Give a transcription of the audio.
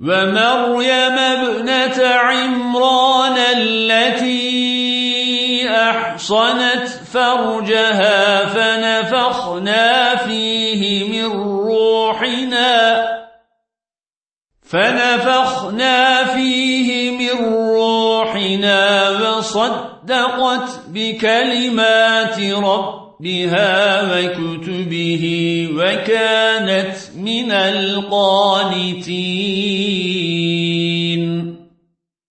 ومريم ابنة عمران التي أحصنت فرجها فنفخنا فيه من روحنا فنفخنا فيه من روحنا وصدقت بكلمات ربها وكتبه وكانت من القانتين.